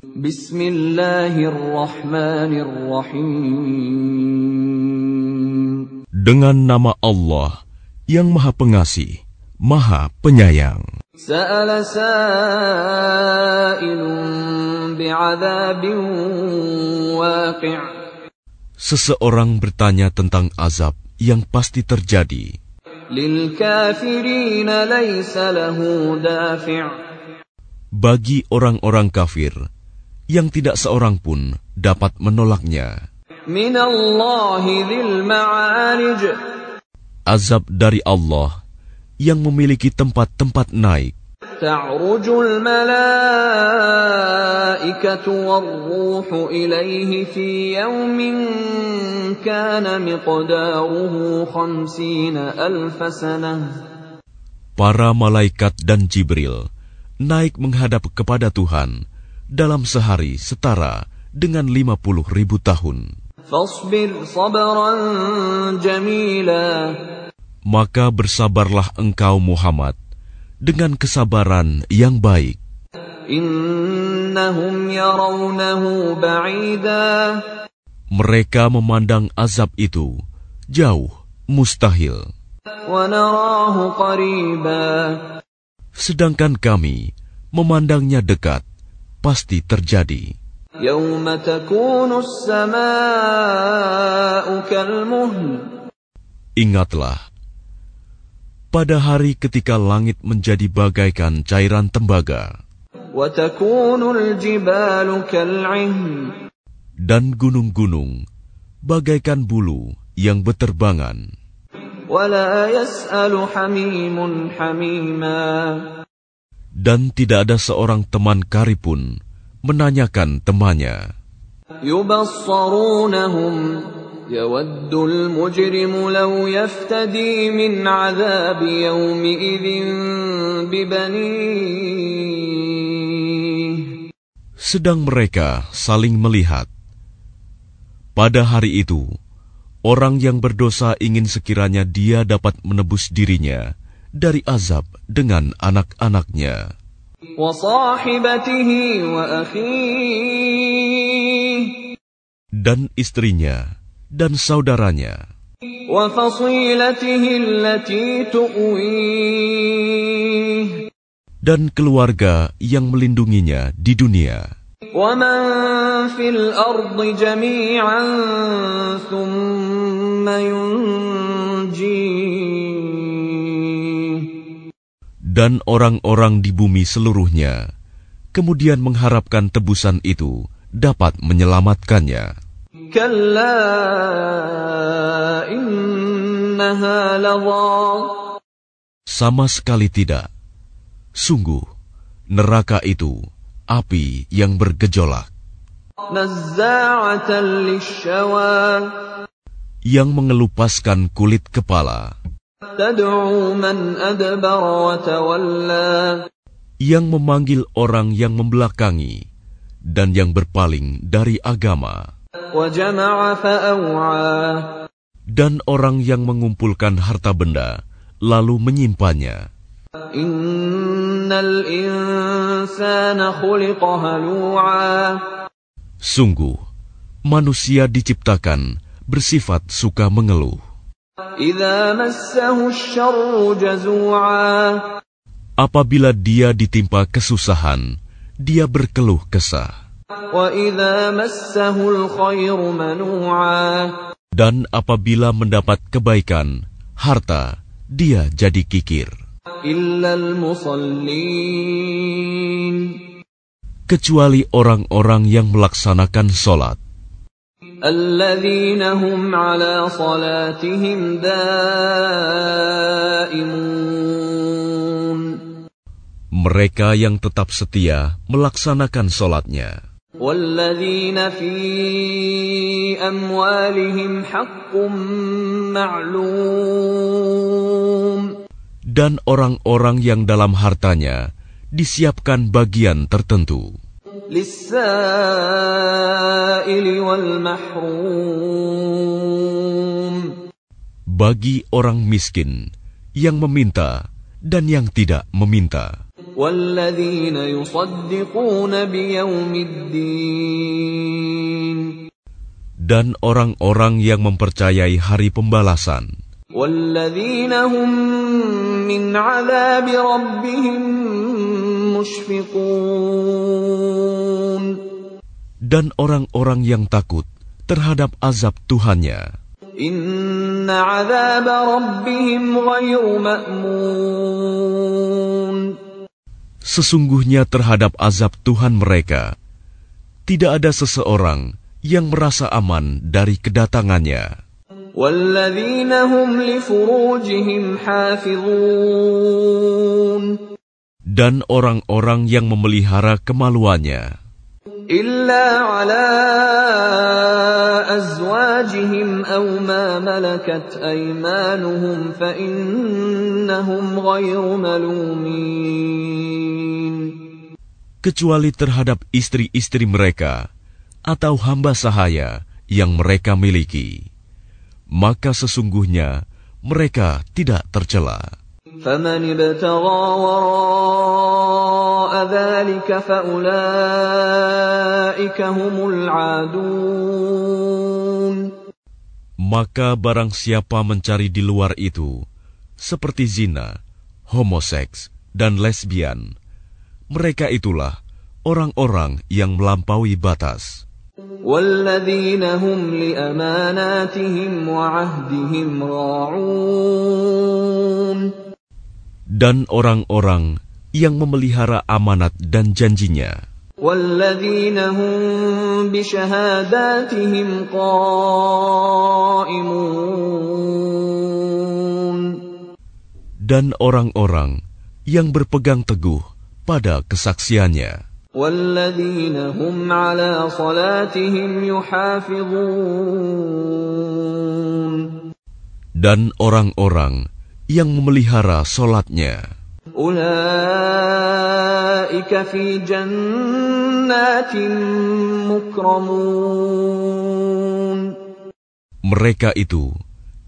Bismillahirrahmanirrahim. Dengan nama Allah yang Maha Pengasih, Maha Penyayang. Seseorang bertanya tentang azab yang pasti terjadi. Bagi orang-orang kafir, yang tidak seorang pun dapat menolaknya. Azab dari Allah yang memiliki tempat-tempat naik. تعرج الملائكة والروح إليه في يوم كان مقداره خمسين ألف سنة Para malaikat dan Jibril naik menghadap kepada Tuhan dalam sehari setara dengan lima puluh ribu tahun. Maka bersabarlah engkau Muhammad dengan kesabaran yang baik. Mereka memandang azab itu jauh, mustahil. Sedangkan kami memandangnya dekat, pasti terjadi. Ingatlah pada hari ketika langit menjadi bagaikan cairan tembaga, dan gunung-gunung bagaikan bulu yang beterbangan Dan tidak ada seorang teman karipun menanyakan temannya. يود المجرم لو يفتدي من عذاب يومئذ ببنيه Sedang mereka saling melihat. Pada hari itu, orang yang berdosa ingin sekiranya dia dapat menebus dirinya dari azab dengan anak-anaknya. Dan istrinya dan saudaranya. Dan keluarga yang melindunginya di dunia. Dan orang-orang di bumi seluruhnya, kemudian mengharapkan tebusan itu dapat menyelamatkannya. Sama sekali tidak. Sungguh, neraka itu api yang bergejolak. Yang mengelupaskan kulit kepala. Yang memanggil orang yang membelakangi dan yang berpaling dari agama. Dan orang yang mengumpulkan harta benda, lalu menyimpannya. Sungguh, manusia diciptakan bersifat suka mengeluh. Apabila dia ditimpa kesusahan, dia berkeluh kesah. Dan apabila mendapat kebaikan, harta, dia jadi kikir. Kecuali orang-orang yang melaksanakan solat. Mereka yang tetap setia melaksanakan solatnya. والذين في أموالهم حق معلوم Dan orang-orang yang dalam hartanya disiapkan bagian tertentu. Bagi orang miskin yang meminta dan yang tidak meminta. Dan orang-orang yang mempercayai hari pembalasan. Dan orang-orang yang mempercayai. dan orang-orang yang takut terhadap azab Tuhannya. إن عذاب ربهم غير مأمون Sesungguhnya terhadap azab Tuhan mereka, tidak ada seseorang yang merasa aman dari kedatangannya. والذين هم لفروجهم حافظون Dan orang-orang yang memelihara kemaluannya, إلا على أزواجهم أو ما ملكت أيمانهم فإنهم غير ملومين kecuali terhadap istri-istri mereka atau hamba sahaya yang mereka miliki. Maka sesungguhnya mereka tidak tercela. فمن ابتغى وراء ذلك فأولئك هم العادون Maka barang siapa mencari di luar itu, seperti zina, homoseks, dan lesbian, mereka itulah orang-orang yang melampaui batas. والذين هم لأماناتهم وعهدهم راعون Dan orang-orang yang memelihara amanat dan janjinya, والذين هم بشهاداتهم قائمون dan orang-orang yang berpegang teguh pada kesaksiannya. والذين هم على صلاتهم يحافظون dan orang-orang yang memelihara solatnya. أولئك في جنات مكرمون Mereka itu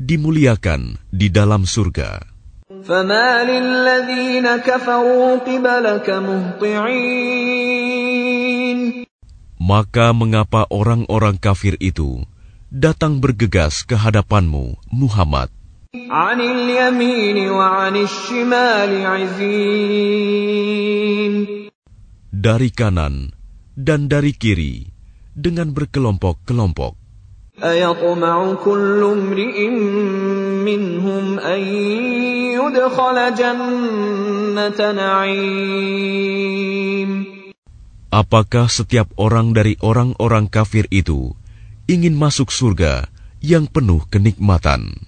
dimuliakan di dalam surga. فما للذين كفروا قبلك مهطعين Maka mengapa orang-orang kafir itu datang bergegas ke hadapanmu, Muhammad, عن اليمين وعن الشمال عزين dari kanan dan dari kiri dengan berkelompok-kelompok? أيطمع كل امرئ منهم أن يدخل جنة نعيم Apakah setiap orang dari orang-orang kafir itu ingin masuk surga yang penuh kenikmatan?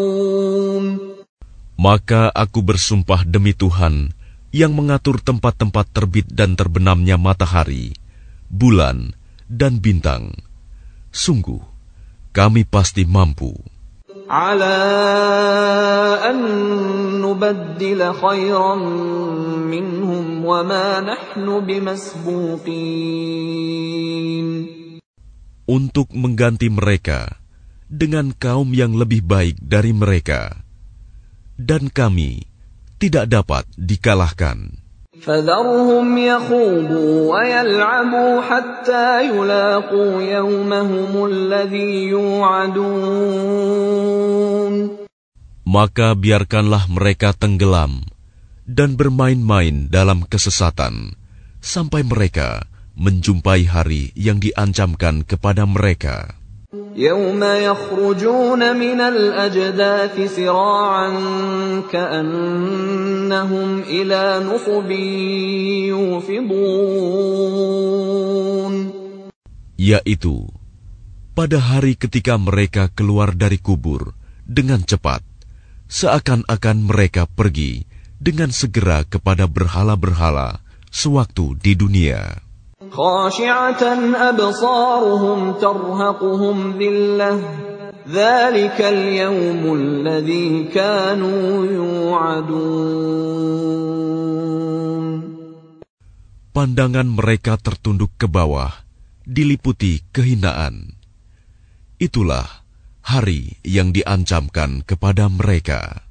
Maka aku bersumpah demi Tuhan yang mengatur tempat-tempat terbit dan terbenamnya matahari, bulan, dan bintang. Sungguh, kami pasti mampu. على أن نبدل خيرا منهم وما نحن بمسبوقين untuk mengganti mereka dengan kaum yang lebih baik dari mereka, dan kami tidak dapat dikalahkan. فذرهم يخوضوا ويلعبوا حتى يلاقوا يومهم الذي يوعدون Maka biarkanlah mereka tenggelam dan bermain-main dalam kesesatan sampai mereka menjumpai hari yang diancamkan kepada mereka. يوم يخرجون من الأجداث سراعا كأنهم إلى نصب يوفضون Yaitu, pada hari ketika mereka keluar dari kubur dengan cepat, seakan-akan mereka pergi dengan segera kepada berhala-berhala sewaktu di dunia. خاشعة أبصارهم ترهقهم ذلة ذلك اليوم الذي كانوا يوعدون Pandangan mereka tertunduk ke bawah, diliputi kehinaan. Itulah hari yang diancamkan kepada mereka.